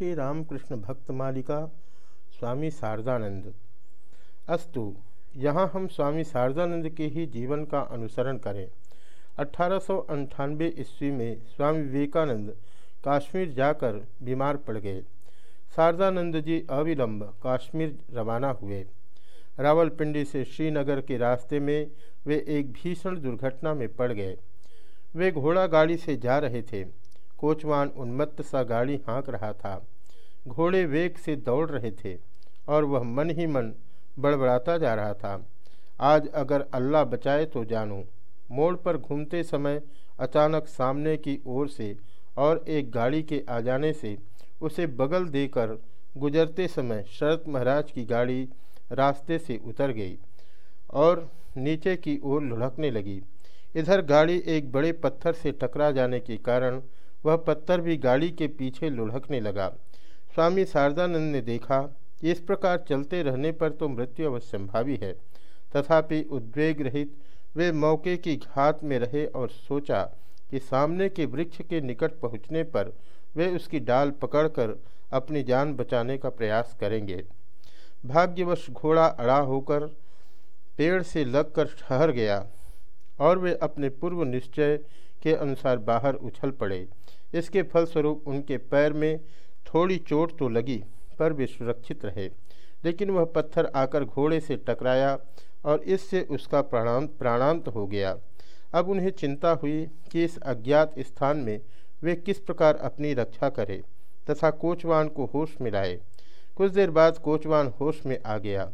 श्री रामकृष्ण भक्त मालिका, स्वामी शारदानंद। अस्तु, यहाँ हम स्वामी शारदानंद के ही जीवन का अनुसरण करें। अठारह ईस्वी में स्वामी विवेकानंद कश्मीर जाकर बीमार पड़ गए। शारदानंद जी अविलंब कश्मीर रवाना हुए। रावलपिंडी से श्रीनगर के रास्ते में वे एक भीषण दुर्घटना में पड़ गए। वे घोड़ा गाड़ी से जा रहे थे। कोचवान उन्मत्त सा गाड़ी हाँक रहा था। घोड़े वेग से दौड़ रहे थे और वह मन ही मन बड़बड़ाता जा रहा था। आज अगर अल्लाह बचाए तो जानूँ। मोड़ पर घूमते समय अचानक सामने की ओर से और एक गाड़ी के आ जाने से उसे बगल देकर गुजरते समय शरत महाराज की गाड़ी रास्ते से उतर गई और नीचे की ओर लुढ़कने लगी। इधर गाड़ी एक बड़े पत्थर से टकरा जाने के कारण वह पत्थर भी गाड़ी के पीछे लुढ़कने लगा। स्वामी शारदानंद ने देखा, इस प्रकार चलते रहने पर तो मृत्यु अवश्यंभावी है। तथापि उद्वेग रहित वे मौके की घात में रहे और सोचा कि सामने के वृक्ष के निकट पहुँचने पर वे उसकी डाल पकड़कर अपनी जान बचाने का प्रयास करेंगे। भाग्यवश घोड़ा अड़ा होकर पेड़ से लगकर ठहर गया और वे अपने पूर्व निश्चय के अनुसार बाहर उछल पड़े। इसके फलस्वरूप उनके पैर में थोड़ी चोट तो लगी, पर वे सुरक्षित रहे। लेकिन वह पत्थर आकर घोड़े से टकराया और इससे उसका प्राणांत प्राणांत हो गया। अब उन्हें चिंता हुई कि इस अज्ञात स्थान में वे किस प्रकार अपनी रक्षा करें तथा कोचवान को होश में लाए कुछ देर बाद कोचवान होश में आ गया।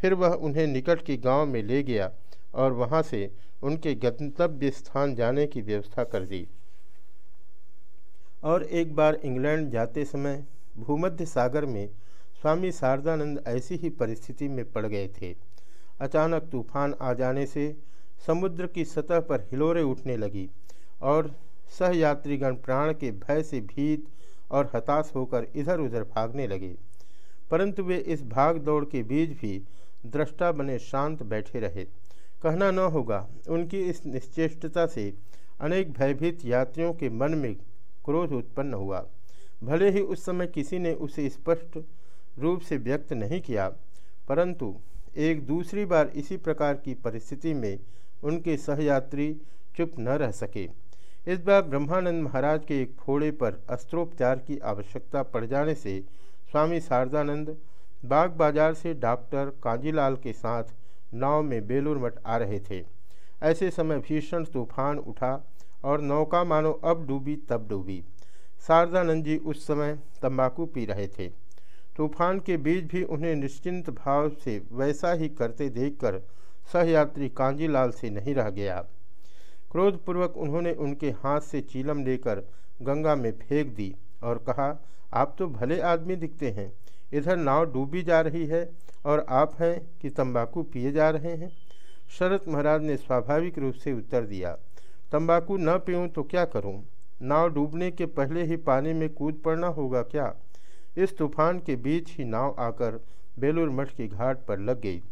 फिर वह उन्हें निकट के गाँव में ले गया। और वहाँ से उनके गंतव्य स्थान जाने की व्यवस्था कर दी। और एक बार इंग्लैंड जाते समय भूमध्य सागर में स्वामी शारदानंद ऐसी ही परिस्थिति में पड़ गए थे। अचानक तूफ़ान आ जाने से समुद्र की सतह पर हिलोरें उठने लगी और सहयात्रीगण प्राण के भय से भीत और हताश होकर इधर उधर भागने लगे। परंतु वे इस भाग दौड़ के बीच भी दृष्टा बने शांत बैठे रहे। कहना न होगा। उनकी इस निश्चेष्टता से अनेक भयभीत यात्रियों के मन में क्रोध उत्पन्न हुआ। भले ही उस समय किसी ने उसे स्पष्ट रूप से व्यक्त नहीं किया, परंतु एक दूसरी बार इसी प्रकार की परिस्थिति में उनके सहयात्री चुप न रह सके। इस बार ब्रह्मानंद महाराज के एक फोड़े पर अस्त्रोपचार की आवश्यकता पड़ जाने से स्वामी शारदानंद बाग बाज़ार से डॉक्टर कांजीलाल के साथ नाव में बेलूर मठ आ रहे थे। ऐसे समय भीषण तूफ़ान उठा और नौका मानो अब डूबी तब डूबी। शारदानंद जी उस समय तंबाकू पी रहे थे। तूफ़ान के बीच भी उन्हें निश्चिंत भाव से वैसा ही करते देखकर सहयात्री कांजीलाल से नहीं रह गया। क्रोधपूर्वक उन्होंने उनके हाथ से चीलम लेकर गंगा में फेंक दी और कहा, आप तो भले आदमी दिखते हैं इधर नाव डूबी जा रही है और आप हैं कि तंबाकू पिए जा रहे हैं? शरत महाराज ने स्वाभाविक रूप से उत्तर दिया, तंबाकू न पीऊँ तो क्या करूँ? नाव डूबने के पहले ही पानी में कूद पड़ना होगा क्या? इस तूफ़ान के बीच ही नाव आकर बेलूर मठ की घाट पर लग गई।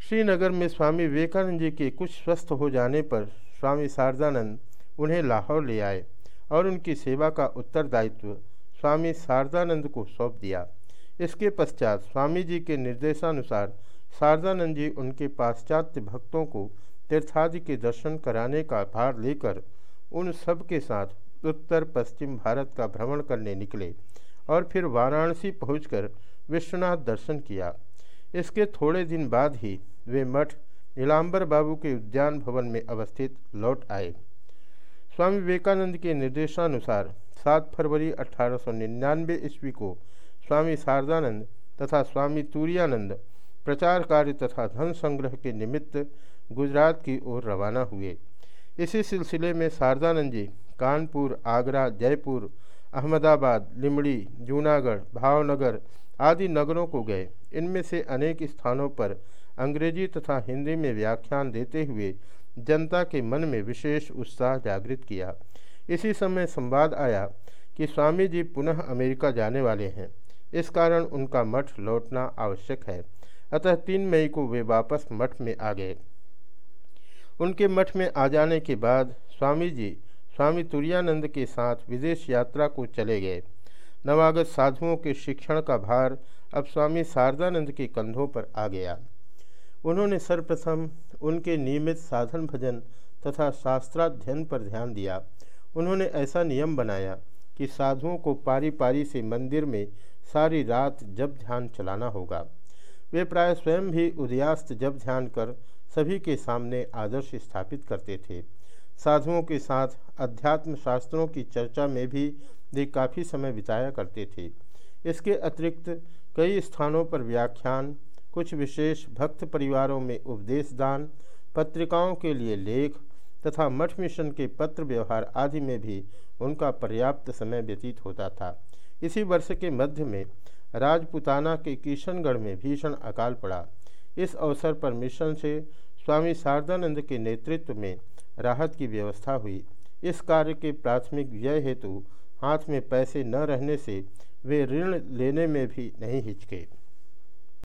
श्रीनगर में स्वामी विवेकानंद जी के कुछ स्वस्थ हो जाने पर स्वामी शारदानंद उन्हें लाहौर ले आए और उनकी सेवा का उत्तरदायित्व स्वामी शारदानंद को सौंप दिया। इसके पश्चात स्वामी जी के निर्देशानुसार शारदानंद जी उनके पाश्चात्य भक्तों को तीर्थादि के दर्शन कराने का भार लेकर उन सब के साथ उत्तर पश्चिम भारत का भ्रमण करने निकले और फिर वाराणसी पहुंचकर विश्वनाथ दर्शन किया। इसके थोड़े दिन बाद ही वे मठ नीलाम्बर बाबू के उद्यान भवन में अवस्थित लौट आए। स्वामी विवेकानंद के निर्देशानुसार 7 फरवरी अठारह सौ निन्यानवे ईस्वी को स्वामी शारदानंद तथा स्वामी तूर्यानंद प्रचार कार्य तथा धन संग्रह के निमित्त गुजरात की ओर रवाना हुए। इसी सिलसिले में शारदानंद जी कानपुर, आगरा, जयपुर, अहमदाबाद, लिमड़ी, जूनागढ़, भावनगर आदि नगरों को गए। इनमें से अनेक स्थानों पर अंग्रेज़ी तथा हिंदी में व्याख्यान देते हुए जनता के मन में विशेष उत्साह जागृत किया। इसी समय संवाद आया कि स्वामी जी पुनः अमेरिका जाने वाले हैं। इस कारण उनका मठ लौटना आवश्यक है। अतः तीन मई को वे वापस मठ में आ गए। उनके मठ में आ जाने के बाद स्वामी जी स्वामी तुरानंद के साथ विदेश यात्रा को चले गए। नवागत साधुओं के शिक्षण का भार अब स्वामी शारदानंद के कंधों पर आ गया। उन्होंने सर्वप्रथम उनके नियमित साधन भजन तथा शास्त्राध्ययन पर ध्यान दिया। उन्होंने ऐसा नियम बनाया कि साधुओं को पारी पारी से मंदिर में सारी रात जब ध्यान चलाना होगा। वे प्राय स्वयं भी उदयास्त जब ध्यान कर सभी के सामने आदर्श स्थापित करते थे। साधुओं के साथ अध्यात्म शास्त्रों की चर्चा में भी वे काफ़ी समय बिताया करते थे। इसके अतिरिक्त कई स्थानों पर व्याख्यान, कुछ विशेष भक्त परिवारों में उपदेश दान, पत्रिकाओं के लिए लेख तथा मठ मिशन के पत्र व्यवहार आदि में भी उनका पर्याप्त समय व्यतीत होता था। इसी वर्ष के मध्य में राजपुताना के किशनगढ़ में भीषण अकाल पड़ा। इस अवसर पर मिशन से स्वामी शारदानंद के नेतृत्व में राहत की व्यवस्था हुई। इस कार्य के प्राथमिक व्यय हेतु हाथ में पैसे न रहने से वे ऋण लेने में भी नहीं हिचके।